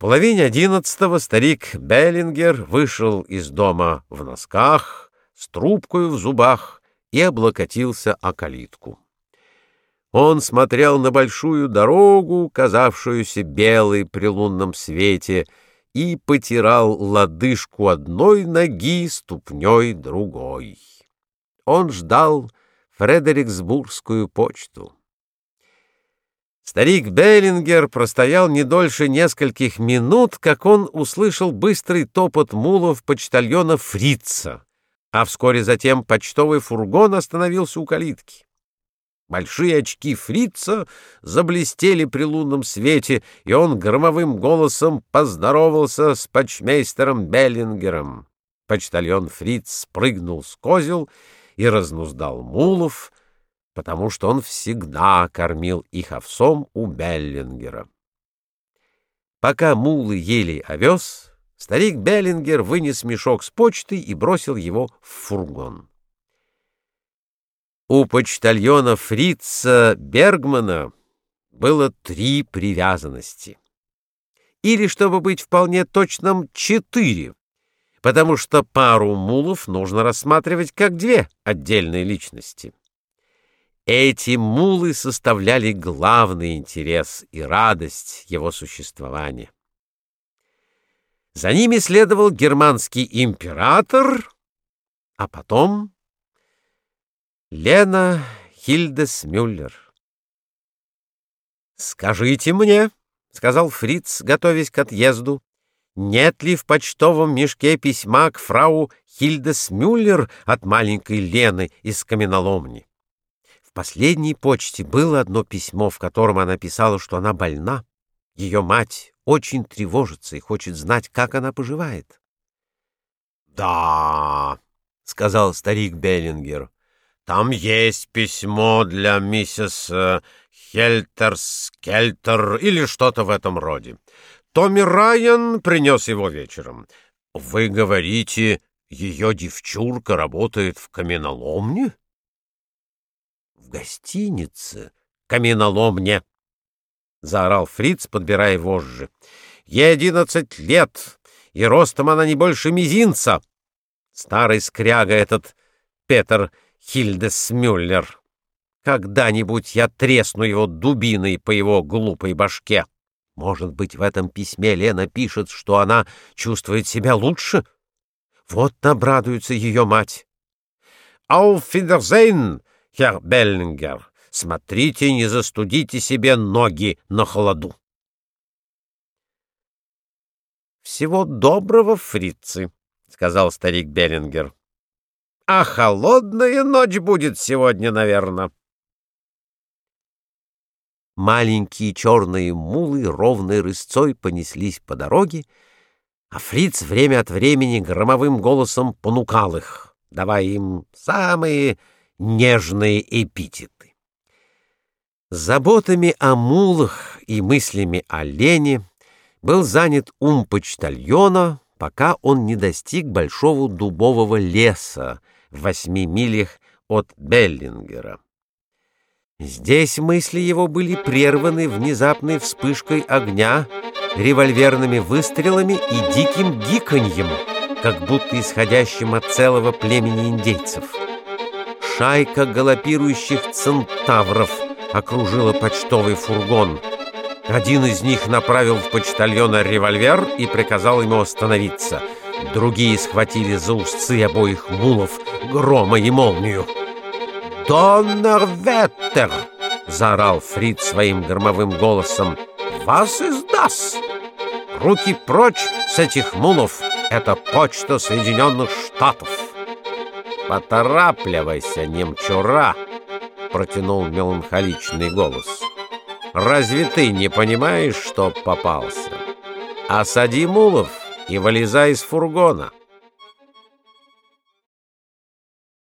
половине одиннадцатого старик Беллингер вышел из дома в носках, с трубкой в зубах и облокотился о калитку. Он смотрел на большую дорогу, казавшуюся белой при лунном свете, и потирал лодыжку одной ноги ступней другой. Он ждал Фредериксбургскую почту. Старик Беллингер простоял не дольше нескольких минут, как он услышал быстрый топот мулов почтальона Фрица, а вскоре затем почтовый фургон остановился у калитки. Большие очки Фрица заблестели при лунном свете, и он громовым голосом поздоровался с почмейстером Беллингером. Почтальон Фриц спрыгнул с козел и разнуздал мулов, потому что он всегда кормил их овсом у Беллингера. Пока мулы ели овес, старик Беллингер вынес мешок с почты и бросил его в фургон. У почтальона Фрица Бергмана было три привязанности. Или, чтобы быть вполне точным, четыре, потому что пару мулов нужно рассматривать как две отдельные личности. Эти мулы составляли главный интерес и радость его существования. За ними следовал германский император, а потом Лена Хильдесмюллер. «Скажите мне», — сказал Фриц, готовясь к отъезду, «нет ли в почтовом мешке письма к фрау Хильдесмюллер от маленькой Лены из каменоломни?» В последней почте было одно письмо, в котором она писала, что она больна. Ее мать очень тревожится и хочет знать, как она поживает. «Да», — сказал старик Беллингер, — там есть письмо для миссис э, Хельтерс-Кельтер или что-то в этом роде. Томми Райан принес его вечером. Вы говорите, ее девчурка работает в каменоломне? Гостинице каменоломне, — заорал Фриц, подбирая вожжи. Ей одиннадцать лет, и ростом она не больше мизинца. Старый скряга этот Петр Хильдес Мюллер. Когда-нибудь я тресну его дубиной по его глупой башке. Может быть, в этом письме Лена пишет, что она чувствует себя лучше? Вот обрадуется ее мать. «А вы, герр Беллингер! Смотрите, не застудите себе ноги на холоду!» «Всего доброго, фрицы!» — сказал старик Беллингер. А холодная ночь будет сегодня, наверное. Маленькие черные мулы ровной рысцой понеслись по дороге, а фриц время от времени громовым голосом понукал их, давая им самые нежные эпитеты. Заботами о мулах и мыслями о Лене был занят ум почтальона, пока он не достиг большого дубового леса, в восьми милях от Беллингера. Здесь мысли его были прерваны внезапной вспышкой огня, револьверными выстрелами и диким гиканьем, как будто исходящим от целого племени индейцев. Шайка галопирующих центавров окружила почтовый фургон. Один из них направил в почтальона револьвер и приказал ему остановиться — Другие схватили за узцы обоих мулов грома и молнию. «Доннерветтер!» — заорал Фрид своим громовым голосом. «Вас издаст! Руки прочь с этих мулов! Это почта Соединенных Штатов!» «Поторапливайся, немчура!» — протянул меланхоличный голос. «Разве ты не понимаешь, что попался? Осади мулов!» и вылезай из фургона.